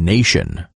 nation.